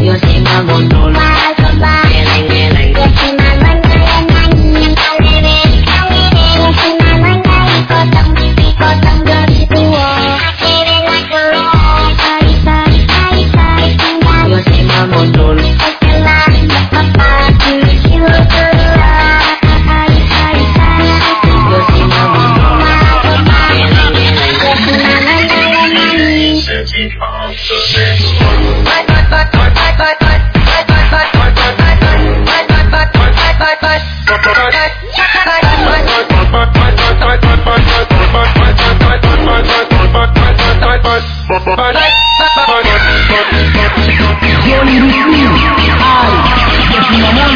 Yo te amo, Johnny you, ay, es un amor,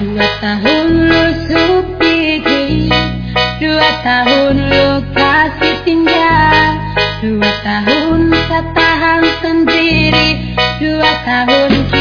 Dua tahun lu supiki Dua tahun lu kasih tinggal Dua tahun tak tahan sendiri Dua tahun kita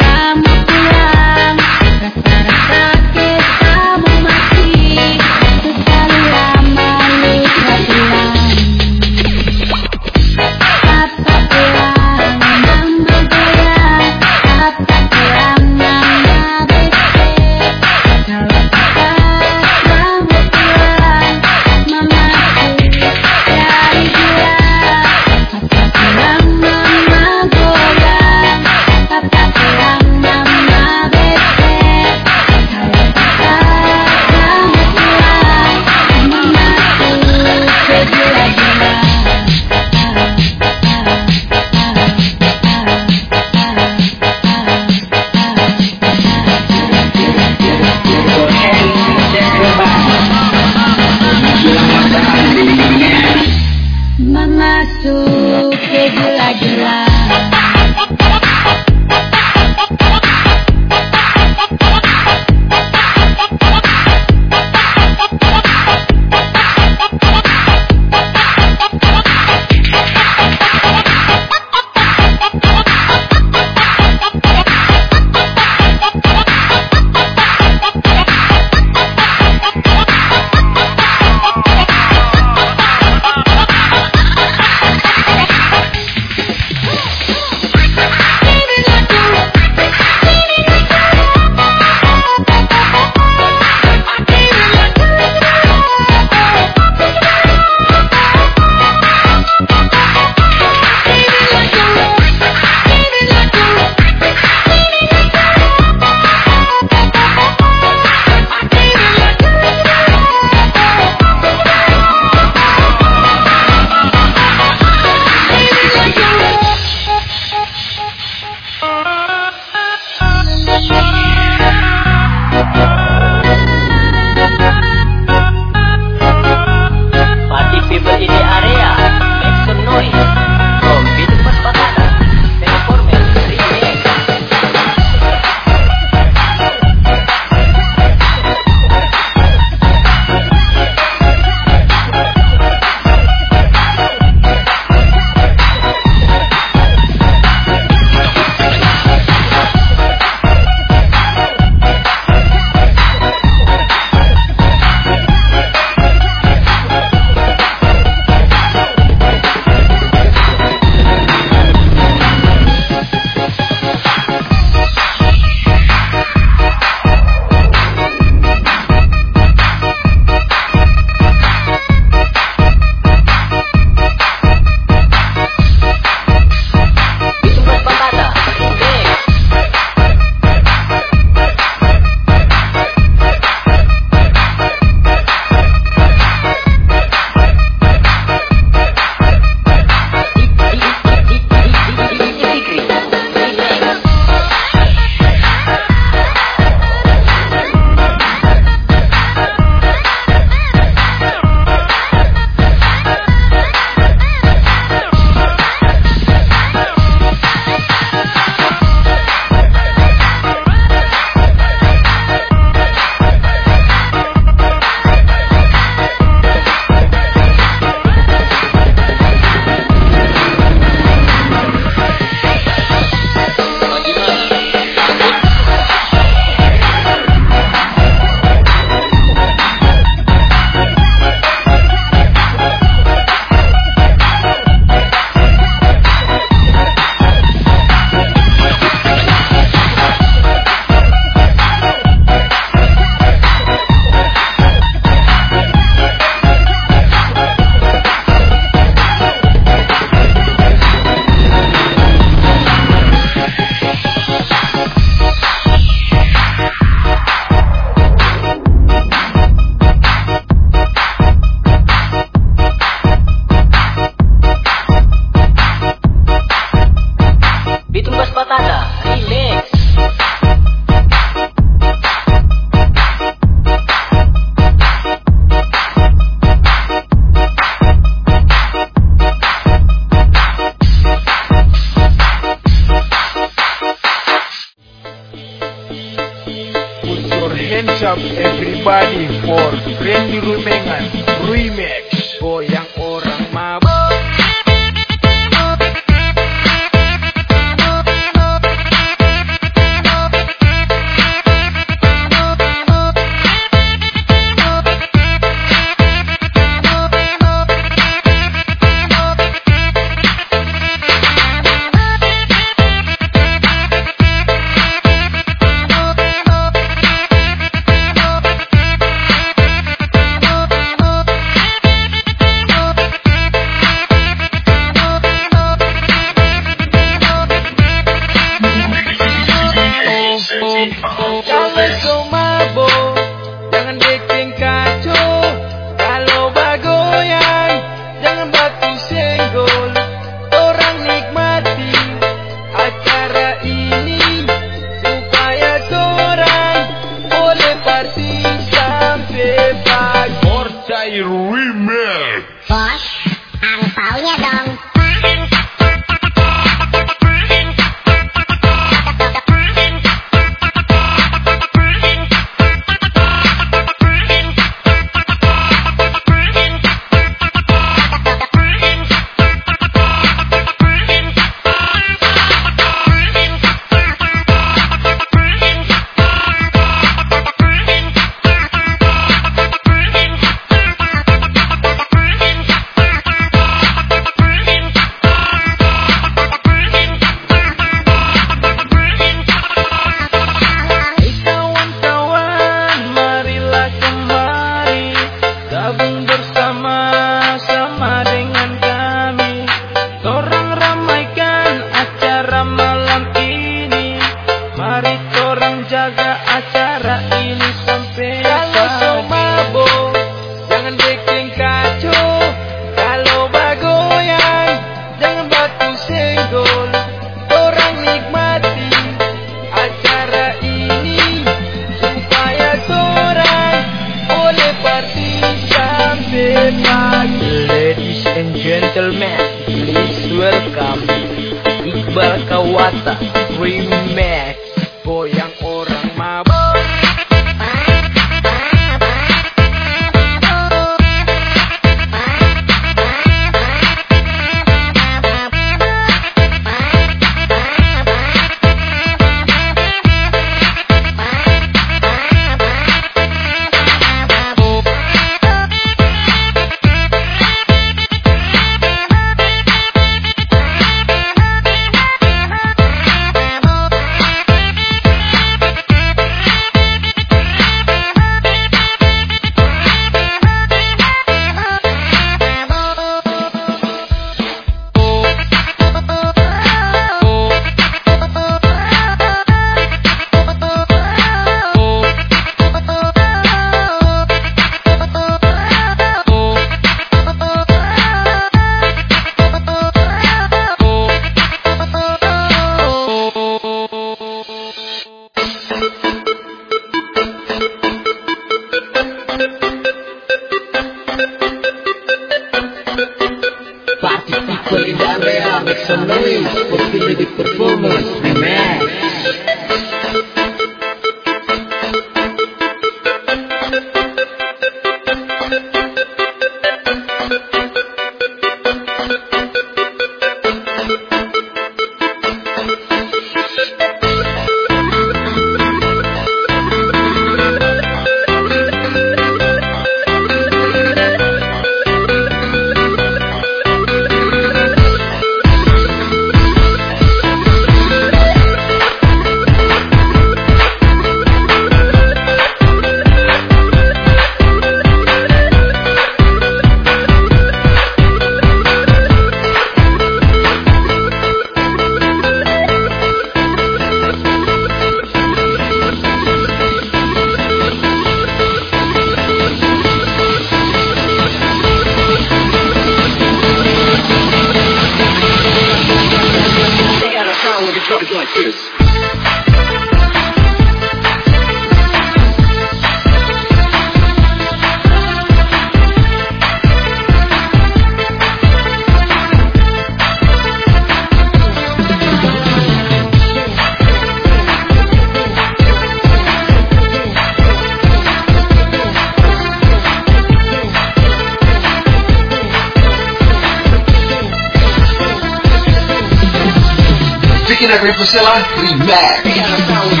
Vicky Nagriposela Remix.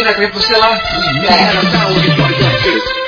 Vicky Nagriposela They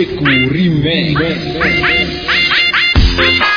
Ecco, sicuri me. me, me, me.